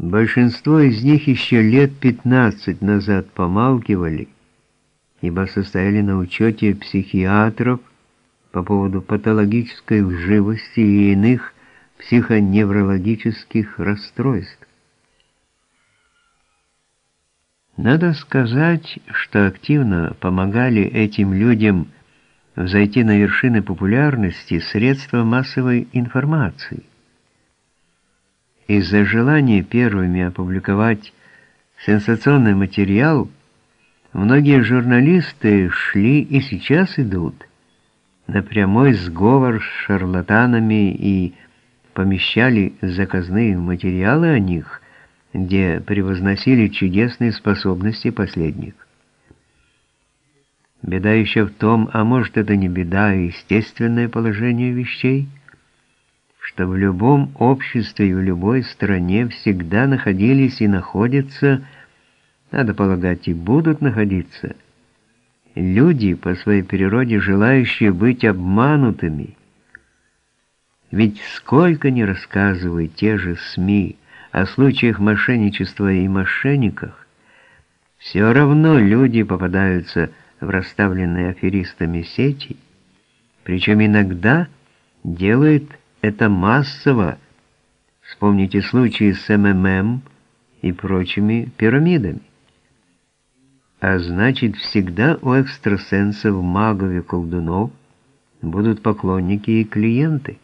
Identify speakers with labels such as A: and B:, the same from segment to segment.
A: Большинство из них еще лет 15 назад помалкивали, ибо состояли на учете психиатров по поводу патологической лживости и иных психоневрологических расстройств. Надо сказать, что активно помогали этим людям взойти на вершины популярности средства массовой информации. Из-за желания первыми опубликовать сенсационный материал, многие журналисты шли и сейчас идут на прямой сговор с шарлатанами и помещали заказные материалы о них, где превозносили чудесные способности последних. Беда еще в том, а может это не беда, а естественное положение вещей, что в любом обществе и в любой стране всегда находились и находятся, надо полагать, и будут находиться, люди, по своей природе желающие быть обманутыми. Ведь сколько не рассказывают те же СМИ о случаях мошенничества и мошенниках, все равно люди попадаются в расставленные аферистами сети, причем иногда делают это массово. Вспомните случаи с МММ и прочими пирамидами. А значит, всегда у экстрасенсов, магов и колдунов будут поклонники и клиенты,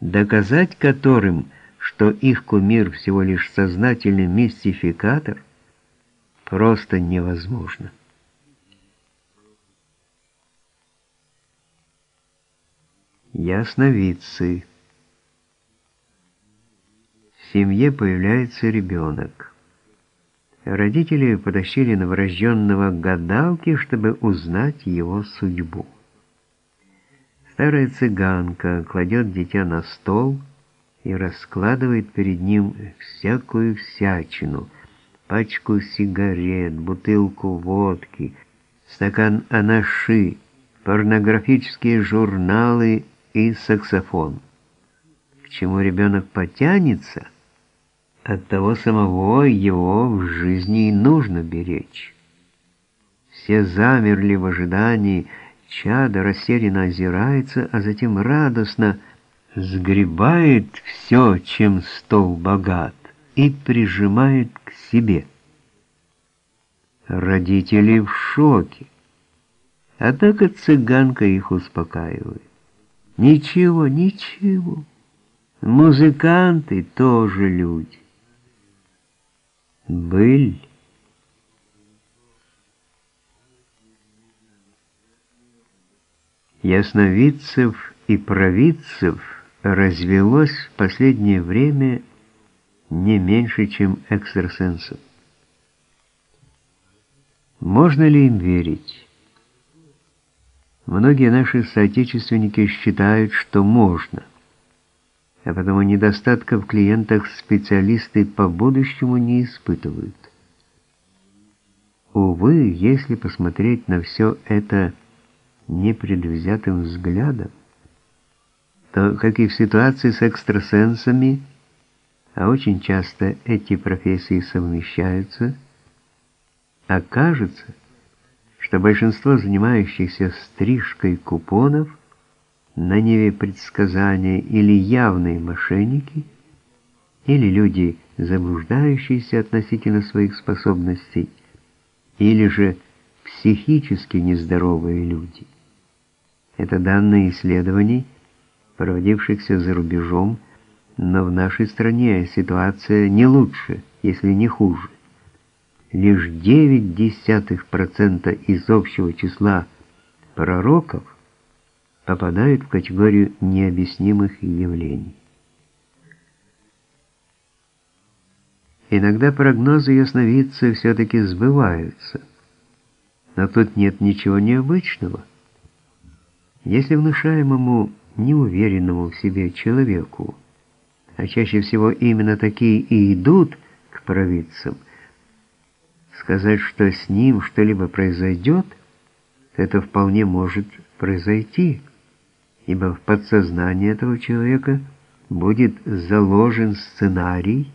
A: доказать которым, что их кумир всего лишь сознательный мистификатор, просто невозможно. Ясновидцы семье появляется ребенок. Родители потащили новорожденного к гадалке, чтобы узнать его судьбу. Старая цыганка кладет дитя на стол и раскладывает перед ним всякую всячину, пачку сигарет, бутылку водки, стакан анаши, порнографические журналы и саксофон. К чему ребенок потянется – от того самого его в жизни и нужно беречь. Все замерли в ожидании, чадо растерянно озирается, а затем радостно сгребает все, чем стол богат, и прижимает к себе. Родители в шоке. Однако цыганка их успокаивает. Ничего, ничего. Музыканты тоже люди быль. Ясновидцев и провидцев развелось в последнее время не меньше, чем экстрасенсов. Можно ли им верить? Многие наши соотечественники считают, что можно – а потому недостатков в клиентах специалисты по будущему не испытывают. Увы, если посмотреть на все это непредвзятым взглядом, то, как и в ситуации с экстрасенсами, а очень часто эти профессии совмещаются, окажется, что большинство занимающихся стрижкой купонов – на Неве предсказания или явные мошенники, или люди, заблуждающиеся относительно своих способностей, или же психически нездоровые люди. Это данные исследований, проводившихся за рубежом, но в нашей стране ситуация не лучше, если не хуже. Лишь 0,9% из общего числа пророков попадают в категорию необъяснимых явлений. Иногда прогнозы ясновидца все-таки сбываются, но тут нет ничего необычного. Если внушаемому, неуверенному в себе человеку, а чаще всего именно такие и идут к провидцам, сказать, что с ним что-либо произойдет, это вполне может произойти ибо в подсознании этого человека будет заложен сценарий,